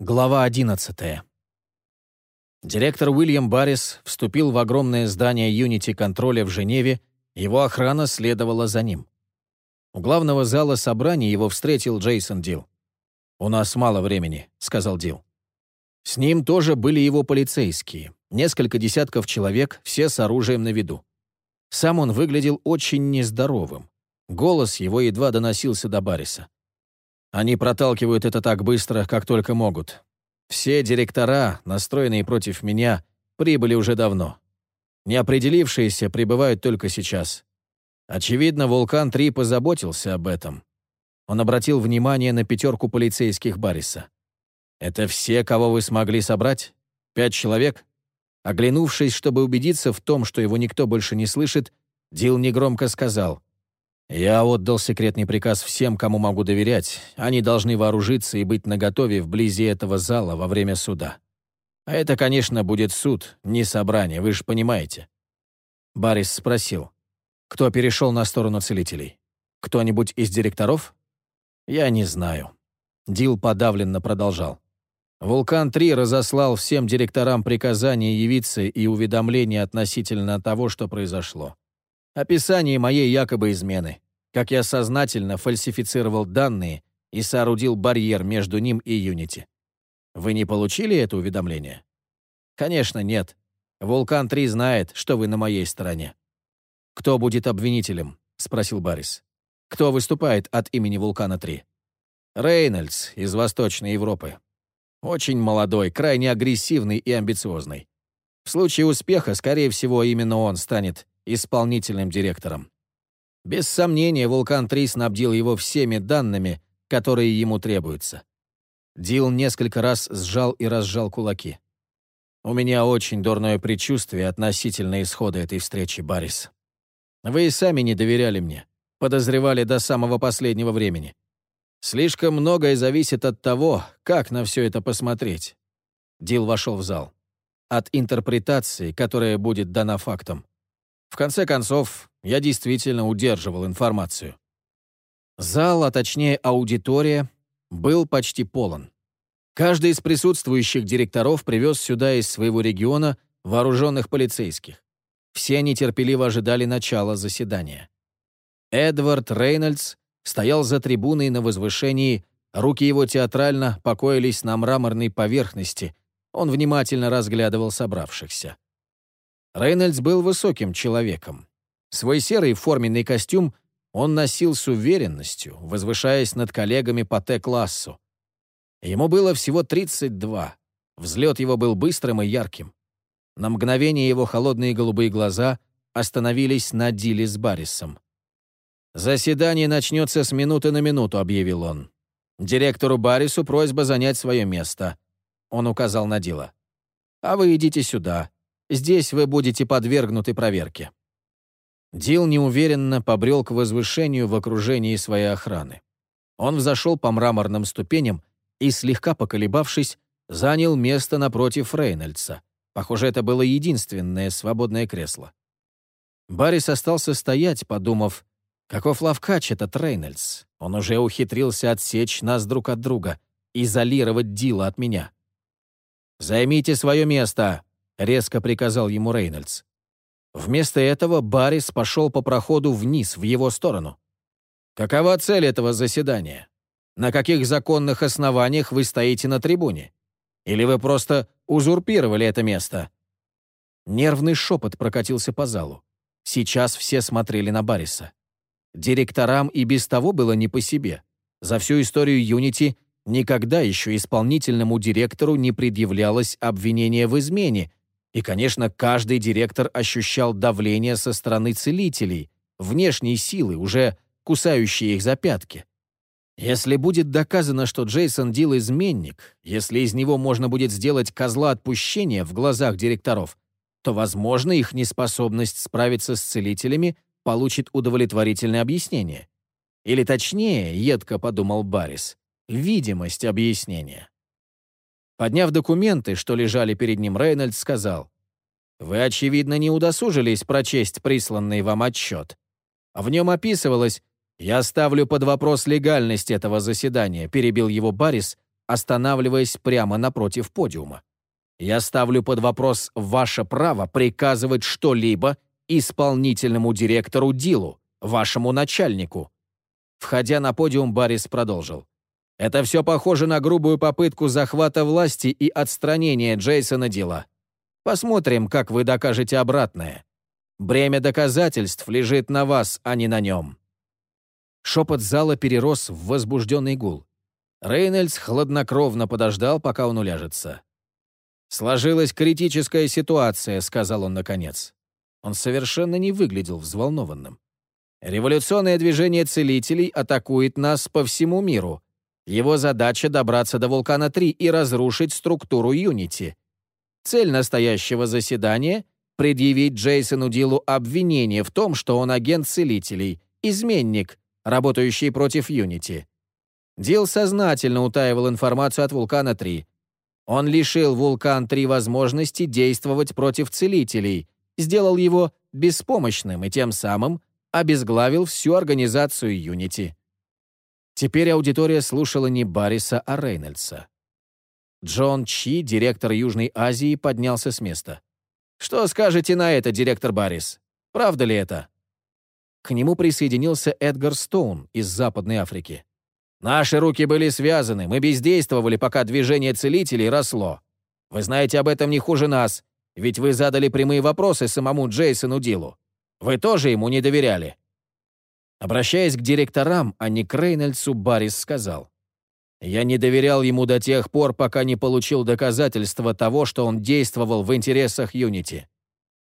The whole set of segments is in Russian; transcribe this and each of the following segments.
Глава 11. Директор Уильям Баррис вступил в огромное здание Unity контроля в Женеве, его охрана следовала за ним. У главного зала собраний его встретил Джейсон Дил. «У нас мало времени», — сказал Дил. С ним тоже были его полицейские, несколько десятков человек, все с оружием на виду. Сам он выглядел очень нездоровым. Голос его едва доносился до Барриса. Они проталкивают это так быстро, как только могут. Все директора, настроенные против меня, прибыли уже давно. Неопределившиеся прибывают только сейчас. Очевидно, «Вулкан-3» позаботился об этом. Он обратил внимание на пятерку полицейских Барриса. «Это все, кого вы смогли собрать? Пять человек?» Оглянувшись, чтобы убедиться в том, что его никто больше не слышит, Дил негромко сказал. Я отдал секретный приказ всем, кому могу доверять. Они должны вооружиться и быть наготове вблизи этого зала во время суда. А это, конечно, будет суд, не собрание, вы же понимаете. Баррис спросил, кто перешел на сторону целителей? Кто-нибудь из директоров? Я не знаю. Дил подавленно продолжал. «Вулкан-3 разослал всем директорам приказание явиться и уведомления относительно того, что произошло. Описание моей якобы измены. Как я сознательно фальсифицировал данные и соорудил барьер между ним и Юнити. Вы не получили это уведомление? Конечно, нет. Вулкан-3 знает, что вы на моей стороне. Кто будет обвинителем? Спросил Баррис. Кто выступает от имени Вулкана-3? Рейнольдс из Восточной Европы. Очень молодой, крайне агрессивный и амбициозный. В случае успеха, скорее всего, именно он станет исполнительным директором. Без сомнения, Вулкан-3 снабдил его всеми данными, которые ему требуются. Дил несколько раз сжал и разжал кулаки. «У меня очень дурное предчувствие относительно исхода этой встречи, Баррис. Вы и сами не доверяли мне, подозревали до самого последнего времени. Слишком многое зависит от того, как на все это посмотреть». Дил вошел в зал. От интерпретации, которая будет дана фактам. В конце концов, я действительно удерживал информацию. Зал, а точнее аудитория, был почти полон. Каждый из присутствующих директоров привез сюда из своего региона вооруженных полицейских. Все нетерпеливо ожидали начала заседания. Эдвард Рейнольдс стоял за трибуной на возвышении, руки его театрально покоились на мраморной поверхности, он внимательно разглядывал собравшихся. Рейнольдс был высоким человеком. Свой серый форменный костюм он носил с уверенностью, возвышаясь над коллегами по Т-классу. Ему было всего 32. Взлет его был быстрым и ярким. На мгновение его холодные голубые глаза остановились на Диле с Баррисом. «Заседание начнется с минуты на минуту», — объявил он. «Директору Баррису просьба занять свое место». Он указал на Дила. «А вы идите сюда. Здесь вы будете подвергнуты проверке». Дил неуверенно побрел к возвышению в окружении своей охраны. Он взошел по мраморным ступеням и, слегка поколебавшись, занял место напротив Рейнольдса. Похоже, это было единственное свободное кресло. Баррис остался стоять, подумав, каков лавкач этот Рейнольдс. Он уже ухитрился отсечь нас друг от друга, изолировать Дила от меня. «Займите свое место!» — резко приказал ему Рейнольдс. Вместо этого Баррис пошел по проходу вниз, в его сторону. «Какова цель этого заседания? На каких законных основаниях вы стоите на трибуне? Или вы просто узурпировали это место?» Нервный шепот прокатился по залу. Сейчас все смотрели на Барриса. Директорам и без того было не по себе. За всю историю Юнити никогда еще исполнительному директору не предъявлялось обвинение в измене, и, конечно, каждый директор ощущал давление со стороны целителей, внешней силы, уже кусающие их за пятки. Если будет доказано, что Джейсон Дил изменник, если из него можно будет сделать козла отпущения в глазах директоров, то, возможно, их неспособность справиться с целителями получит удовлетворительное объяснение. Или точнее, едко подумал Баррис, видимость объяснения. Подняв документы, что лежали перед ним, Рейнольдс сказал, «Вы, очевидно, не удосужились прочесть присланный вам отчет. В нем описывалось, я ставлю под вопрос легальность этого заседания», перебил его Баррис, останавливаясь прямо напротив подиума. «Я ставлю под вопрос ваше право приказывать что-либо исполнительному директору Дилу, вашему начальнику». Входя на подиум, Баррис продолжил. «Это все похоже на грубую попытку захвата власти и отстранения Джейсона Дила. Посмотрим, как вы докажете обратное. Бремя доказательств лежит на вас, а не на нем». Шепот зала перерос в возбужденный гул. Рейнольдс хладнокровно подождал, пока он уляжется. «Сложилась критическая ситуация», — сказал он наконец. Он совершенно не выглядел взволнованным. «Революционное движение целителей атакует нас по всему миру. Его задача — добраться до Вулкана-3 и разрушить структуру Юнити. Цель настоящего заседания — предъявить Джейсону Дилу обвинение в том, что он агент целителей, изменник, работающий против Юнити. Дил сознательно утаивал информацию от Вулкана-3. Он лишил Вулкан-3 возможности действовать против целителей, сделал его беспомощным и тем самым обезглавил всю организацию Юнити. Теперь аудитория слушала не Барриса, а Рейнольдса. Джон Чи, директор Южной Азии, поднялся с места. «Что скажете на это, директор Баррис? Правда ли это?» К нему присоединился Эдгар Стоун из Западной Африки. «Наши руки были связаны, мы бездействовали, пока движение целителей росло. Вы знаете об этом не хуже нас, ведь вы задали прямые вопросы самому Джейсону Дилу. Вы тоже ему не доверяли». Обращаясь к директорам, а не к Рейнольдсу, Баррис сказал. «Я не доверял ему до тех пор, пока не получил доказательства того, что он действовал в интересах Юнити.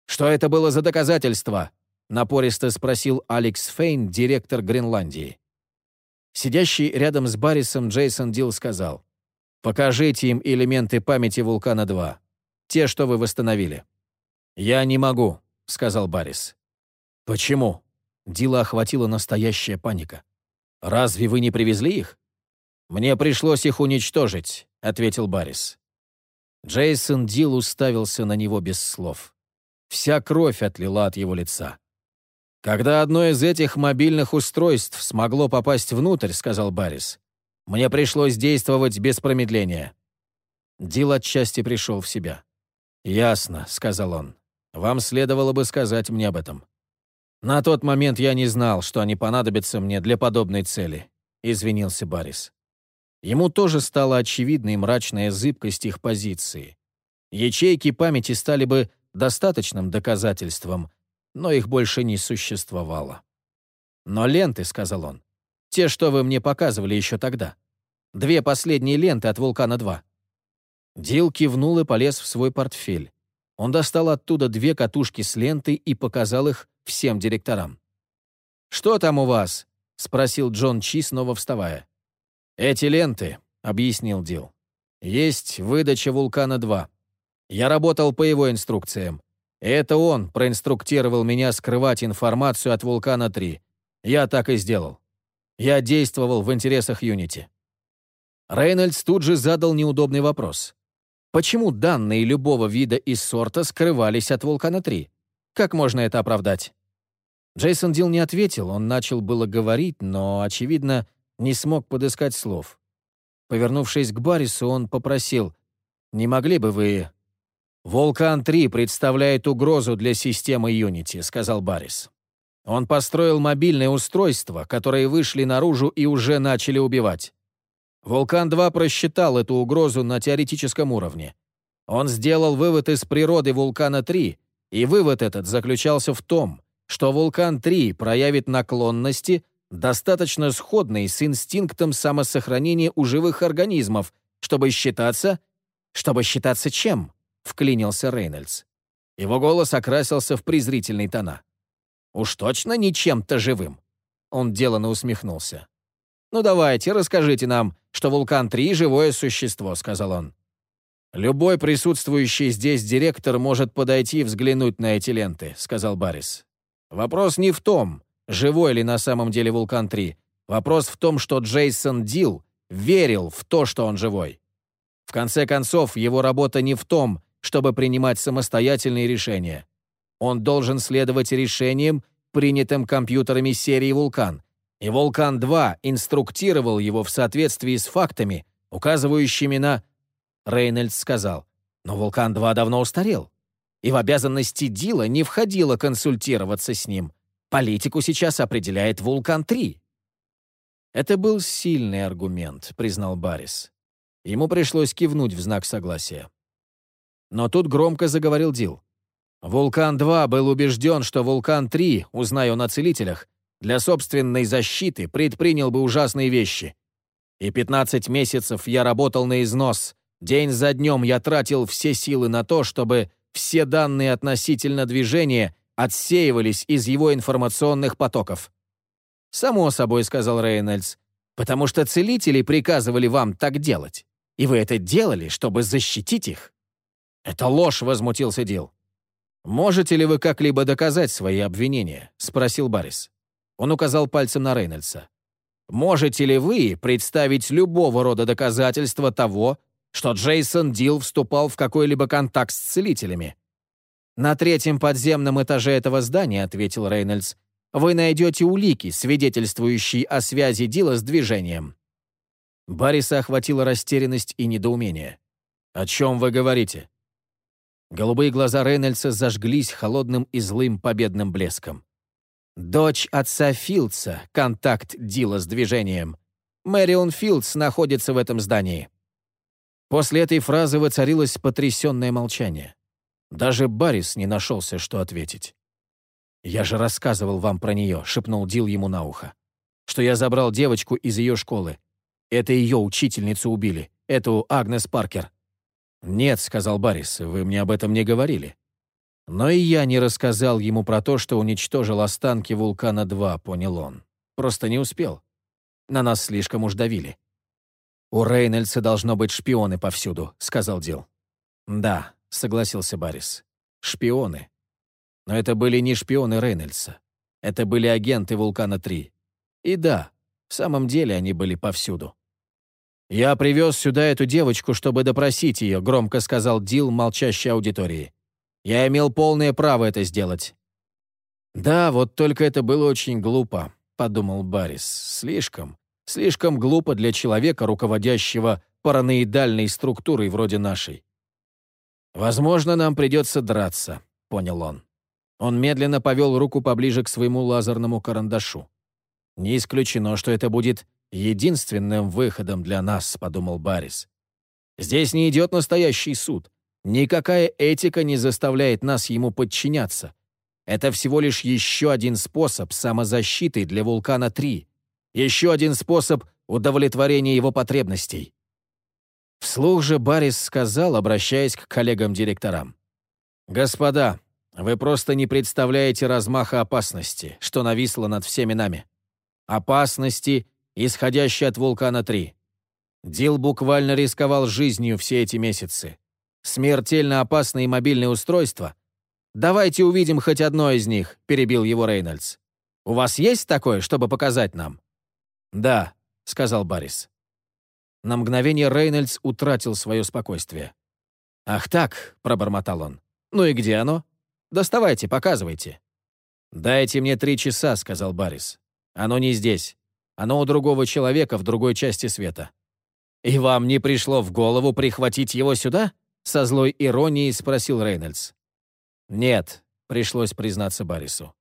Что это было за доказательства?» — напористо спросил Алекс Фейн, директор Гренландии. Сидящий рядом с Баррисом Джейсон Дилл сказал, «Покажите им элементы памяти Вулкана-2, те, что вы восстановили». «Я не могу», — сказал Баррис. «Почему?» Дила охватила настоящая паника. «Разве вы не привезли их?» «Мне пришлось их уничтожить», — ответил Баррис. Джейсон Дил уставился на него без слов. Вся кровь отлила от его лица. «Когда одно из этих мобильных устройств смогло попасть внутрь», — сказал Баррис, «мне пришлось действовать без промедления». Дил отчасти пришел в себя. «Ясно», — сказал он. «Вам следовало бы сказать мне об этом». «На тот момент я не знал, что они понадобятся мне для подобной цели», — извинился Баррис. Ему тоже стала очевидной мрачная зыбкость их позиции. Ячейки памяти стали бы достаточным доказательством, но их больше не существовало. «Но ленты», — сказал он, — «те, что вы мне показывали еще тогда. Две последние ленты от «Вулкана-2». Дил кивнул и полез в свой портфель. Он достал оттуда две катушки с лентой и показал их всем директорам. «Что там у вас?» — спросил Джон Чи, снова вставая. «Эти ленты», — объяснил Дил, — «есть выдача «Вулкана-2». Я работал по его инструкциям. Это он проинструктировал меня скрывать информацию от «Вулкана-3». Я так и сделал. Я действовал в интересах Юнити. Рейнольдс тут же задал неудобный вопрос. Почему данные любого вида и сорта скрывались от «Вулкана-3»? Как можно это оправдать? Джейсон Дил не ответил, он начал было говорить, но, очевидно, не смог подыскать слов. Повернувшись к Баррису, он попросил, «Не могли бы вы...» «Вулкан-3 представляет угрозу для системы Unity», — сказал Баррис. Он построил мобильные устройства, которые вышли наружу и уже начали убивать. Вулкан-2 просчитал эту угрозу на теоретическом уровне. Он сделал вывод из природы Вулкана-3, и вывод этот заключался в том, что Вулкан-3 проявит наклонности, достаточно сходные с инстинктом самосохранения у живых организмов, чтобы считаться... Чтобы считаться чем? Вклинился Рейнольдс. Его голос окрасился в презрительный тона. «Уж точно не чем-то живым!» Он деланно усмехнулся. «Ну давайте, расскажите нам, что Вулкан-3 — живое существо», — сказал он. «Любой присутствующий здесь директор может подойти и взглянуть на эти ленты», — сказал Баррис. Вопрос не в том, живой ли на самом деле Вулкан-3. Вопрос в том, что Джейсон Дил верил в то, что он живой. В конце концов, его работа не в том, чтобы принимать самостоятельные решения. Он должен следовать решениям, принятым компьютерами серии «Вулкан». И «Вулкан-2» инструктировал его в соответствии с фактами, указывающими на... Рейнольдс сказал, но «Вулкан-2» давно устарел, и в обязанности Дила не входило консультироваться с ним. Политику сейчас определяет «Вулкан-3». Это был сильный аргумент, признал Баррис. Ему пришлось кивнуть в знак согласия. Но тут громко заговорил Дил. «Вулкан-2 был убежден, что Вулкан-3, узная он о целителях, для собственной защиты предпринял бы ужасные вещи. И 15 месяцев я работал на износ. День за днем я тратил все силы на то, чтобы все данные относительно движения отсеивались из его информационных потоков. «Само собой», — сказал Рейнольдс, «потому что целители приказывали вам так делать, и вы это делали, чтобы защитить их». «Это ложь», — возмутился Дил. «Можете ли вы как-либо доказать свои обвинения?» — спросил Баррис. Он указал пальцем на Рейнольдса. «Можете ли вы представить любого рода доказательства того, что Джейсон Дил вступал в какой-либо контакт с целителями?» «На третьем подземном этаже этого здания», — ответил Рейнольдс, «вы найдете улики, свидетельствующие о связи Дила с движением». Барриса охватила растерянность и недоумение. «О чем вы говорите?» Голубые глаза Рейнольдса зажглись холодным и злым победным блеском. Дочь отца Филдса, контакт Дила с движением. Мэрион Филдс находится в этом здании. После этой фразы воцарилось потрясенное молчание. Даже Баррис не нашелся, что ответить. «Я же рассказывал вам про нее», — шепнул Дил ему на ухо. «Что я забрал девочку из ее школы. Это ее учительницу убили, эту Агнес Паркер». «Нет», — сказал Баррис, — «вы мне об этом не говорили». Но и я не рассказал ему про то, что уничтожил останки «Вулкана-2», понял он. Просто не успел. На нас слишком уж давили. «У Рейнольдса должно быть шпионы повсюду», — сказал Дил. «Да», — согласился Баррис. «Шпионы. Но это были не шпионы Рейнольдса. Это были агенты «Вулкана-3». И да, в самом деле они были повсюду. «Я привез сюда эту девочку, чтобы допросить ее», — громко сказал Дил молчащей аудитории. Я имел полное право это сделать». «Да, вот только это было очень глупо», — подумал Баррис. «Слишком, слишком глупо для человека, руководящего параноидальной структурой вроде нашей». «Возможно, нам придется драться», — понял он. Он медленно повел руку поближе к своему лазерному карандашу. «Не исключено, что это будет единственным выходом для нас», — подумал Баррис. «Здесь не идет настоящий суд. Никакая этика не заставляет нас ему подчиняться. Это всего лишь еще один способ самозащиты для Вулкана-3. Еще один способ удовлетворения его потребностей. Вслух же Баррис сказал, обращаясь к коллегам-директорам. «Господа, вы просто не представляете размаха опасности, что нависло над всеми нами. Опасности, исходящей от Вулкана-3. Дил буквально рисковал жизнью все эти месяцы. Смертельно опасные мобильные устройства? Давайте увидим хоть одно из них, перебил его Рейнольдс. У вас есть такое, чтобы показать нам? Да, сказал Баррис. На мгновение Рейнольдс утратил свое спокойствие. «Ах так», — пробормотал он. «Ну и где оно? Доставайте, показывайте». «Дайте мне три часа», — сказал Баррис. «Оно не здесь. Оно у другого человека в другой части света». «И вам не пришло в голову прихватить его сюда?» Со злой иронией спросил Рейнольдс. «Нет», — пришлось признаться Баррису.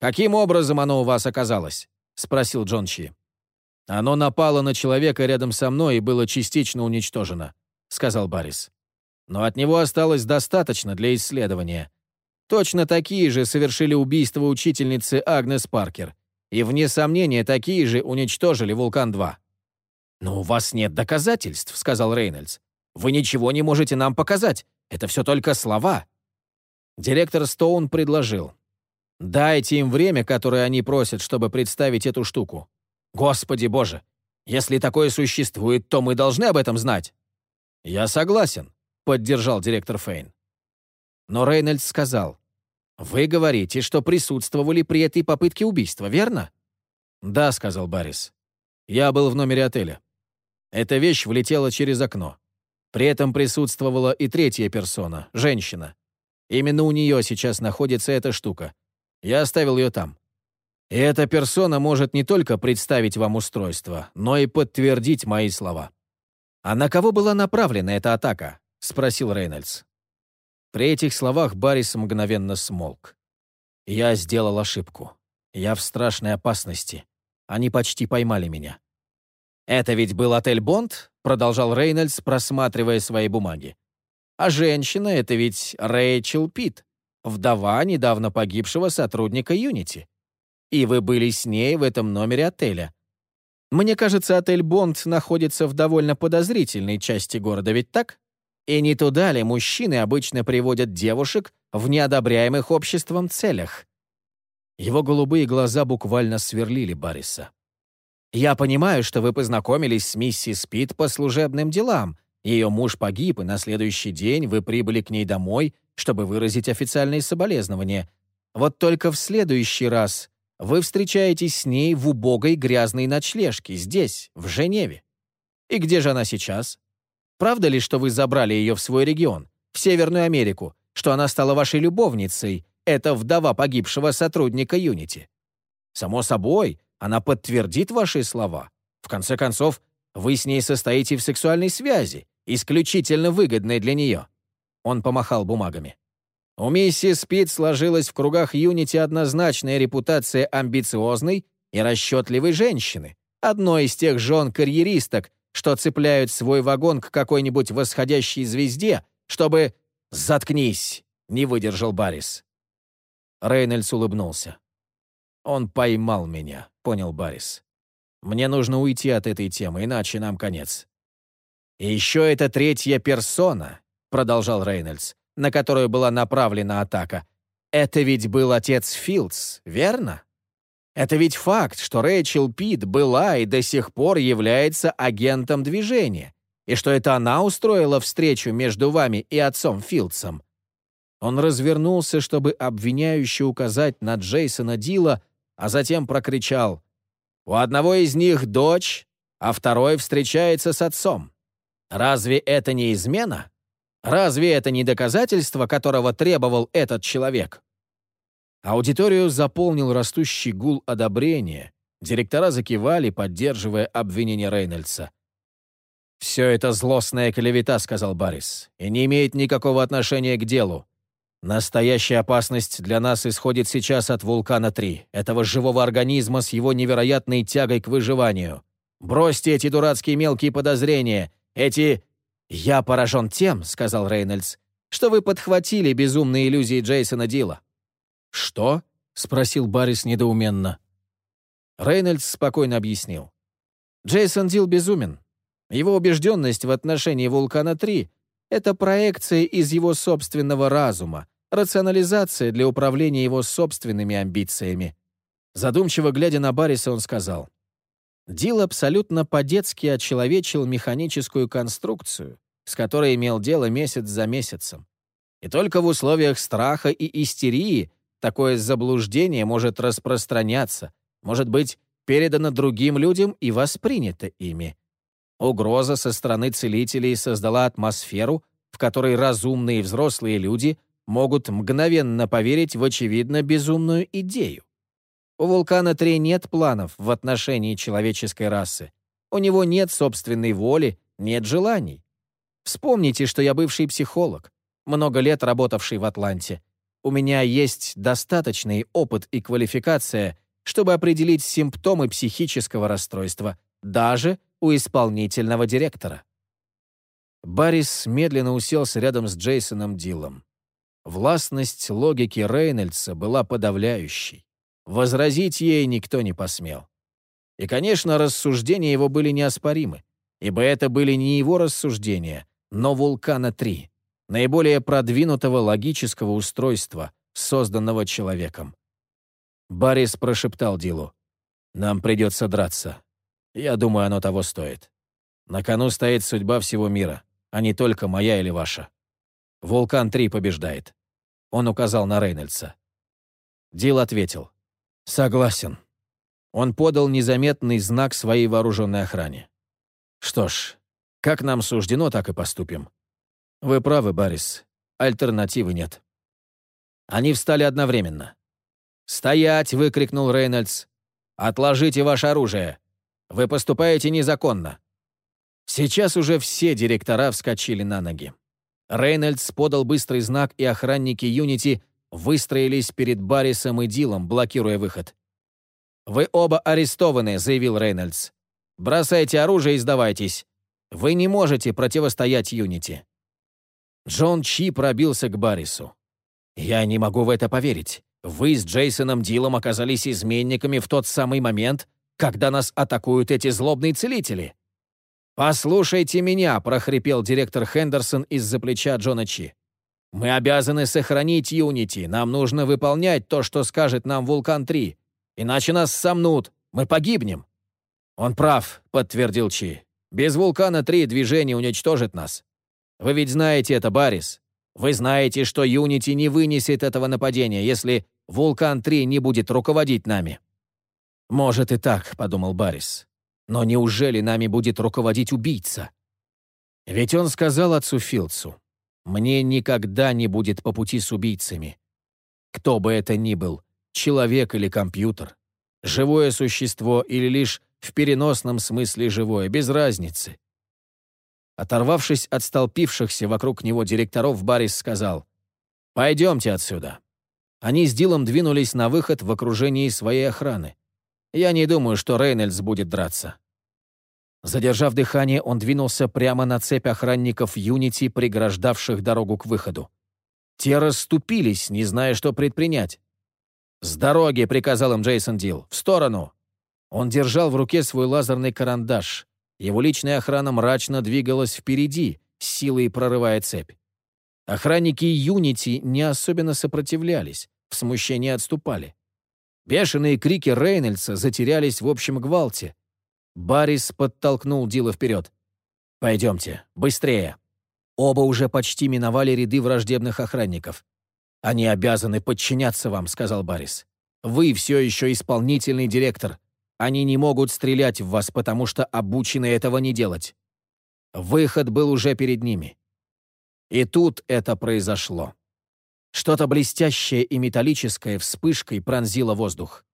«Каким образом оно у вас оказалось?» — спросил Джон Чи. «Оно напало на человека рядом со мной и было частично уничтожено», — сказал Баррис. «Но от него осталось достаточно для исследования. Точно такие же совершили убийство учительницы Агнес Паркер, и, вне сомнения, такие же уничтожили «Вулкан-2». «Но у вас нет доказательств», — сказал Рейнольдс. Вы ничего не можете нам показать. Это все только слова». Директор Стоун предложил. «Дайте им время, которое они просят, чтобы представить эту штуку. Господи боже, если такое существует, то мы должны об этом знать». «Я согласен», — поддержал директор Фейн. Но Рейнольдс сказал, «Вы говорите, что присутствовали при этой попытке убийства, верно?» «Да», — сказал Баррис. «Я был в номере отеля. Эта вещь влетела через окно. При этом присутствовала и третья персона, женщина. Именно у нее сейчас находится эта штука. Я оставил ее там. И эта персона может не только представить вам устройство, но и подтвердить мои слова. «А на кого была направлена эта атака?» — спросил Рейнольдс. При этих словах Баррис мгновенно смолк. «Я сделал ошибку. Я в страшной опасности. Они почти поймали меня». «Это ведь был отель «Бонд»?» — продолжал Рейнольдс, просматривая свои бумаги. «А женщина — это ведь Рэйчел Питт, вдова недавно погибшего сотрудника Юнити. И вы были с ней в этом номере отеля. Мне кажется, отель «Бонд» находится в довольно подозрительной части города, ведь так? И не туда ли мужчины обычно приводят девушек в неодобряемых обществом целях?» Его голубые глаза буквально сверлили Барриса. «Я понимаю, что вы познакомились с миссис Питт по служебным делам. Ее муж погиб, и на следующий день вы прибыли к ней домой, чтобы выразить официальные соболезнования. Вот только в следующий раз вы встречаетесь с ней в убогой грязной ночлежке, здесь, в Женеве. И где же она сейчас? Правда ли, что вы забрали ее в свой регион, в Северную Америку, что она стала вашей любовницей, это вдова погибшего сотрудника Юнити? Само собой, она подтвердит ваши слова. В конце концов, вы с ней состоите в сексуальной связи, исключительно выгодной для нее. Он помахал бумагами. У миссис Питт сложилась в кругах Юнити однозначная репутация амбициозной и расчетливой женщины, одной из тех жен-карьеристок, что цепляют свой вагон к какой-нибудь восходящей звезде, чтобы... «Заткнись!» — не выдержал Баррис. Рейнольдс улыбнулся. «Он поймал меня», — понял Баррис. «Мне нужно уйти от этой темы, иначе нам конец». «И еще это третья персона», — продолжал Рейнольдс, на которую была направлена атака. «Это ведь был отец Филдс, верно? Это ведь факт, что Рэйчел Пит была и до сих пор является агентом движения, и что это она устроила встречу между вами и отцом Филдсом». Он развернулся, чтобы обвиняюще указать на Джейсона Дила, а затем прокричал «У одного из них дочь, а второй встречается с отцом. Разве это не измена? Разве это не доказательство, которого требовал этот человек?» Аудиторию заполнил растущий гул одобрения. Директора закивали, поддерживая обвинение Рейнольдса. «Все это злостная клевета», — сказал Баррис, — «и не имеет никакого отношения к делу. Настоящая опасность для нас исходит сейчас от вулкана-3, этого живого организма с его невероятной тягой к выживанию. Бросьте эти дурацкие мелкие подозрения, эти... «Я поражен тем», — сказал Рейнольдс, «что вы подхватили безумные иллюзии Джейсона Дила». «Что?» — спросил Баррис недоуменно. Рейнольдс спокойно объяснил. «Джейсон Дил безумен. Его убежденность в отношении «Вулкана-3» — это проекция из его собственного разума, рационализация для управления его собственными амбициями. Задумчиво глядя на Барриса, он сказал, «Дил абсолютно по-детски очеловечил механическую конструкцию, с которой имел дело месяц за месяцем. И только в условиях страха и истерии такое заблуждение может распространяться, может быть передано другим людям и воспринято ими. Угроза со стороны целителей создала атмосферу, в которой разумные взрослые люди могут мгновенно поверить в очевидно безумную идею. У Вулкана-3 нет планов в отношении человеческой расы. У него нет собственной воли, нет желаний. Вспомните, что я бывший психолог, много лет работавший в Атланте. У меня есть достаточный опыт и квалификация, чтобы определить симптомы психического расстройства, даже у исполнительного директора. Баррис медленно уселся рядом с Джейсоном Диллом. Властность логики Рейнольдса была подавляющей. Возразить ей никто не посмел. И, конечно, рассуждения его были неоспоримы, ибо это были не его рассуждения, но «Вулкана-3», наиболее продвинутого логического устройства, созданного человеком. Баррис прошептал Дилу. «Нам придется драться. Я думаю, оно того стоит. На кону стоит судьба всего мира, а не только моя или ваша. Вулкан-3 побеждает». Он указал на Рейнольдса. Дил ответил. «Согласен». Он подал незаметный знак своей вооруженной охране. «Что ж, как нам суждено, так и поступим. Вы правы, Баррис. Альтернативы нет. Они встали одновременно. «Стоять!» — выкрикнул Рейнольдс. «Отложите ваше оружие! Вы поступаете незаконно!» Сейчас уже все директора вскочили на ноги. Рейнольдс подал быстрый знак, и охранники Юнити выстроились перед Баррисом и Дилом, блокируя выход. «Вы оба арестованы», — заявил Рейнольдс. «Бросайте оружие и сдавайтесь. Вы не можете противостоять Юнити». Джон Чи пробился к Баррису. «Я не могу в это поверить. Вы с Джейсоном Дилом оказались изменниками в тот самый момент, когда нас атакуют эти злобные целители». «Послушайте меня», — прохрипел директор Хендерсон из-за плеча Джона Чи. «Мы обязаны сохранить Юнити. Нам нужно выполнять то, что скажет нам Вулкан-3. Иначе нас сомнут. Мы погибнем». «Он прав», — подтвердил Чи. «Без Вулкана-3 движение уничтожит нас. Вы ведь знаете это, Баррис. Вы знаете, что Юнити не вынесет этого нападения, если Вулкан-3 не будет руководить нами». «Может и так», — подумал Баррис. «Но неужели нами будет руководить убийца?» Ведь он сказал отцу Филдсу, «Мне никогда не будет по пути с убийцами. Кто бы это ни был, человек или компьютер, живое существо или лишь в переносном смысле живое, без разницы. Оторвавшись от столпившихся вокруг него директоров, Баррис сказал, «Пойдемте отсюда». Они с Дилом двинулись на выход в окружении своей охраны. Я не думаю, что Рейнольдс будет драться. Задержав дыхание, он двинулся прямо на цепь охранников Юнити, преграждавших дорогу к выходу. Те расступились, не зная, что предпринять. «С дороги!» — приказал им Джейсон Дил. «В сторону!» Он держал в руке свой лазерный карандаш. Его личная охрана мрачно двигалась впереди, силой прорывая цепь. Охранники Юнити не особенно сопротивлялись, в смущении отступали. Бешеные крики Рейнольдса затерялись в общем гвалте. Баррис подтолкнул Дила вперед. «Пойдемте, быстрее!» Оба уже почти миновали ряды враждебных охранников. «Они обязаны подчиняться вам», — сказал Баррис. «Вы все еще исполнительный директор. Они не могут стрелять в вас, потому что обучены этого не делать». Выход был уже перед ними. И тут это произошло. Что-то блестящее и металлическое вспышкой пронзило воздух.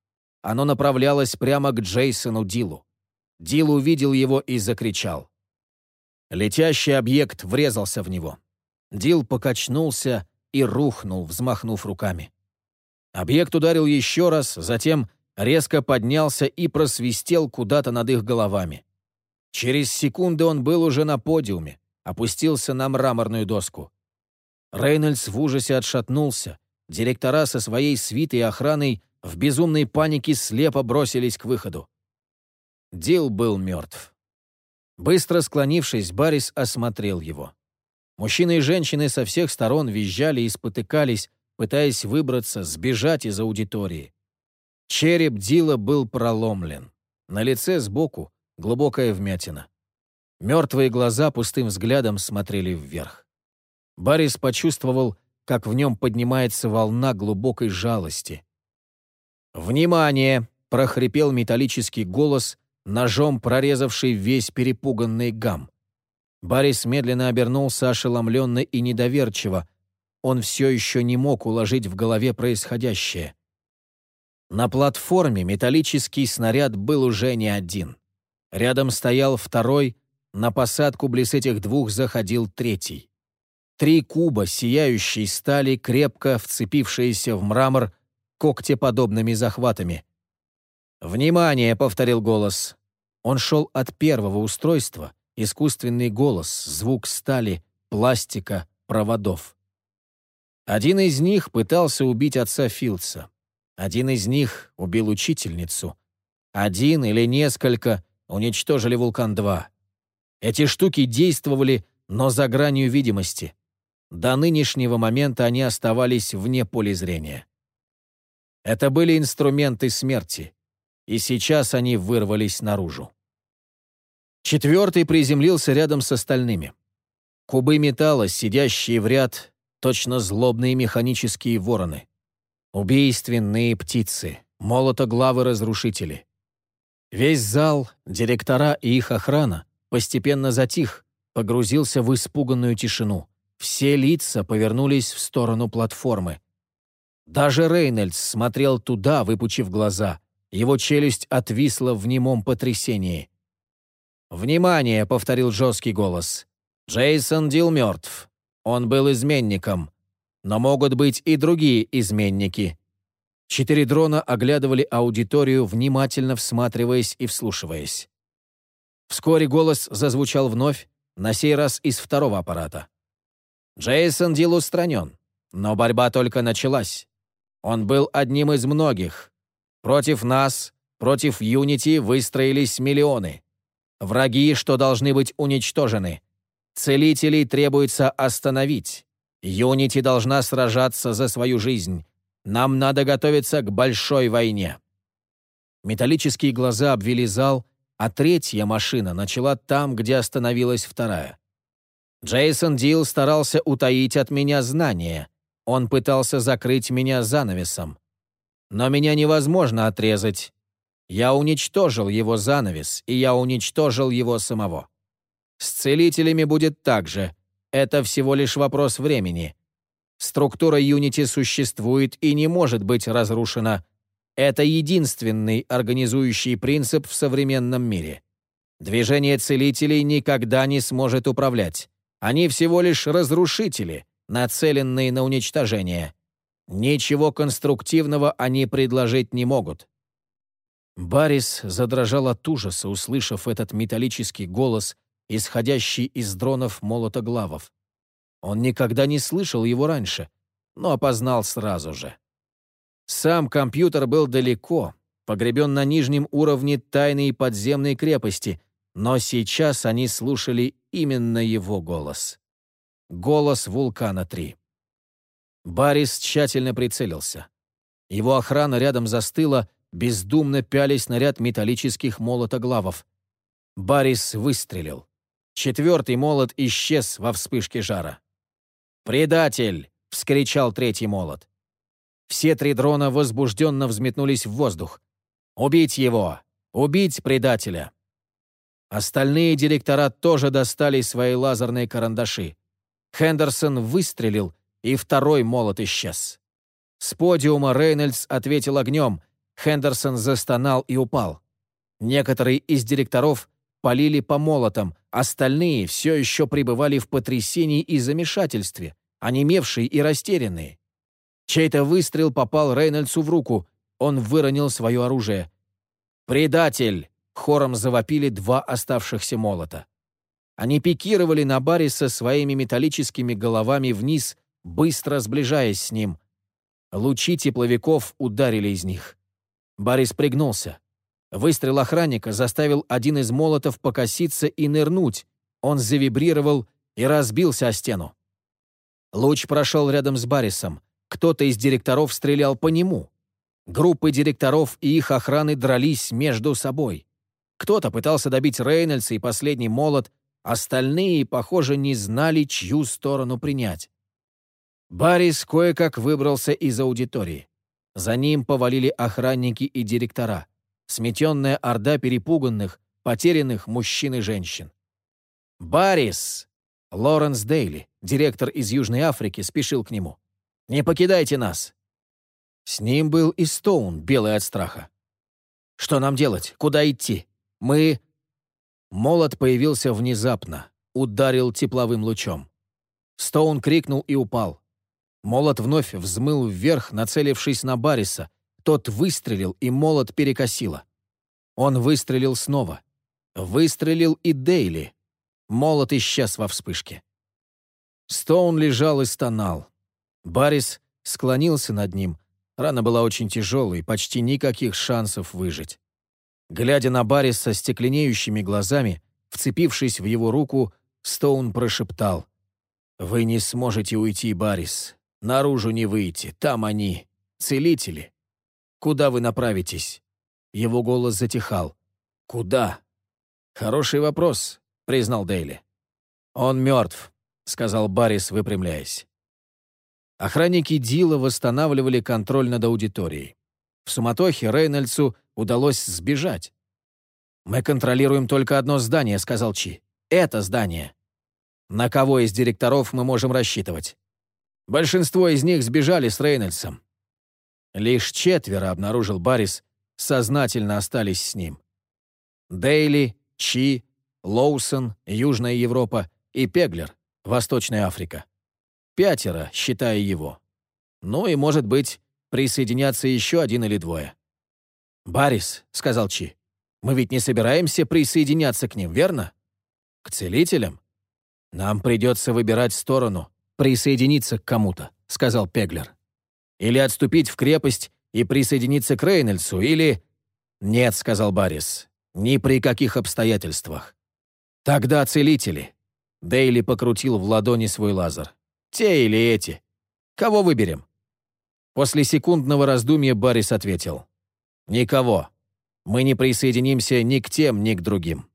Оно направлялось прямо к Джейсону Дилу. Дил увидел его и закричал. Летящий объект врезался в него. Дил покачнулся и рухнул, взмахнув руками. Объект ударил еще раз, затем резко поднялся и просвистел куда-то над их головами. Через секунды он был уже на подиуме, опустился на мраморную доску. Рейнольдс в ужасе отшатнулся. Директора со своей свитой и охраной в безумной панике слепо бросились к выходу. Дил был мертв. Быстро склонившись, Баррис осмотрел его. Мужчины и женщины со всех сторон визжали и спотыкались, пытаясь выбраться, сбежать из аудитории. Череп Дила был проломлен. На лице сбоку глубокая вмятина. Мертвые глаза пустым взглядом смотрели вверх. Баррис почувствовал, как в нем поднимается волна глубокой жалости. «Внимание!» — прохрипел металлический голос, ножом прорезавший весь перепуганный гам. Борис медленно обернулся ошеломленно и недоверчиво. Он все еще не мог уложить в голове происходящее. На платформе металлический снаряд был уже не один. Рядом стоял второй, на посадку близ этих двух заходил третий. Три куба сияющей стали, крепко вцепившиеся в мрамор когтеподобными захватами. «Внимание!» — повторил голос. Он шел от первого устройства, искусственный голос, звук стали, пластика, проводов. Один из них пытался убить отца Филдса. Один из них убил учительницу. Один или несколько уничтожили «Вулкан-2». Эти штуки действовали, но за гранью видимости. До нынешнего момента они оставались вне поля зрения. Это были инструменты смерти, и сейчас они вырвались наружу. Четвертый приземлился рядом с остальными. Кубы металла, сидящие в ряд, точно злобные механические вороны. Убийственные птицы, молотоглавы-разрушители. Весь зал, директора и их охрана постепенно затих, погрузился в испуганную тишину. Все лица повернулись в сторону платформы. Даже Рейнольдс смотрел туда, выпучив глаза. Его челюсть отвисла в немом потрясении. «Внимание!» — повторил жесткий голос. «Джейсон Дил мертв. Он был изменником. Но могут быть и другие изменники». Четыре дрона оглядывали аудиторию, внимательно всматриваясь и вслушиваясь. Вскоре голос зазвучал вновь, на сей раз из второго аппарата. Джейсон Дил устранен, но борьба только началась. Он был одним из многих. Против нас, против Юнити выстроились миллионы. Враги, что должны быть уничтожены. Целителей требуется остановить. Юнити должна сражаться за свою жизнь. Нам надо готовиться к большой войне. Металлические глаза обвели зал, а третья машина начала там, где остановилась вторая. Джейсон Дил старался утаить от меня знания. Он пытался закрыть меня занавесом. Но меня невозможно отрезать. Я уничтожил его занавес, и я уничтожил его самого. С целителями будет так же. Это всего лишь вопрос времени. Структура Unity существует и не может быть разрушена. Это единственный организующий принцип в современном мире. Движение целителей никогда не сможет управлять. Они всего лишь разрушители, нацеленные на уничтожение. Ничего конструктивного они предложить не могут. Барис задрожал от ужаса, услышав этот металлический голос, исходящий из дронов молотоглавов. Он никогда не слышал его раньше, но опознал сразу же. Сам компьютер был далеко, погребен на нижнем уровне тайной подземной крепости, но сейчас они слушали именно его голос. Голос Вулкана-3. Барис тщательно прицелился. Его охрана рядом застыла, бездумно пялись на ряд металлических молотоглавов. Барис выстрелил. Четвертый молот исчез во вспышке жара. «Предатель!» — вскричал третий молот. Все три дрона возбужденно взметнулись в воздух. «Убить его! Убить предателя!» Остальные директора тоже достали свои лазерные карандаши. Хендерсон выстрелил, и второй молот исчез. С подиума Рейнольдс ответил огнем, Хендерсон застонал и упал. Некоторые из директоров полили по молотам, остальные все еще пребывали в потрясении и замешательстве, онемевшие и растерянные. Чей-то выстрел попал Рейнольдсу в руку, он выронил свое оружие. «Предатель!» — хором завопили два оставшихся молота. Они пикировали на Барриса своими металлическими головами вниз, быстро сближаясь с ним. Лучи тепловиков ударили из них. Борис пригнулся. Выстрел охранника заставил один из молотов покоситься и нырнуть. Он завибрировал и разбился о стену. Луч прошел рядом с Барисом. Кто-то из директоров стрелял по нему. Группы директоров и их охраны дрались между собой. Кто-то пытался добить Рейнольдса и последний молот, остальные, похоже, не знали, чью сторону принять. Барис кое-как выбрался из аудитории. За ним повалили охранники и директора. Сметенная орда перепуганных, потерянных мужчин и женщин. «Баррис!» Лоренс Дейли, директор из Южной Африки, спешил к нему. «Не покидайте нас!» С ним был и Стоун, белый от страха. «Что нам делать? Куда идти? Мы...» Молот появился внезапно, ударил тепловым лучом. Стоун крикнул и упал. Молот вновь взмыл вверх, нацелившись на Бариса. Тот выстрелил, и молот перекосило. Он выстрелил снова. Выстрелил и Дейли. Молот исчез во вспышке. Стоун лежал и стонал. Барис склонился над ним. Рана была очень тяжелой, почти никаких шансов выжить. Глядя на Бариса стекленеющими глазами, вцепившись в его руку, Стоун прошептал. «Вы не сможете уйти, Барис. Наружу не выйти, там они, целители. Куда вы направитесь?» Его голос затихал. «Куда?» «Хороший вопрос», — признал Дейли. «Он мертв», — сказал Баррис, выпрямляясь. Охранники Дила восстанавливали контроль над аудиторией. В суматохе Рейнольдсу удалось сбежать. «Мы контролируем только одно здание», — сказал Чи. «Это здание. На кого из директоров мы можем рассчитывать?» Большинство из них сбежали с Рейнольдсом. Лишь четверо, обнаружил Баррис, сознательно остались с ним. Дейли, Чи, Лоусон, Южная Европа и Пеглер, Восточная Африка. Пятеро, считая его. Ну и, может быть, присоединятся еще один или двое. «Барис», — сказал Чи, — «мы ведь не собираемся присоединяться к ним, верно? К целителям? Нам придется выбирать сторону, присоединиться к кому-то», — сказал Пеглер. «Или отступить в крепость и присоединиться к Рейнольдсу, или...» «Нет», — сказал Барис, — «ни при каких обстоятельствах». «Тогда целители». Дейли покрутил в ладони свой лазер. «Те или эти? Кого выберем?» После секундного раздумья Барис ответил. «Никого. Мы не присоединимся ни к тем, ни к другим».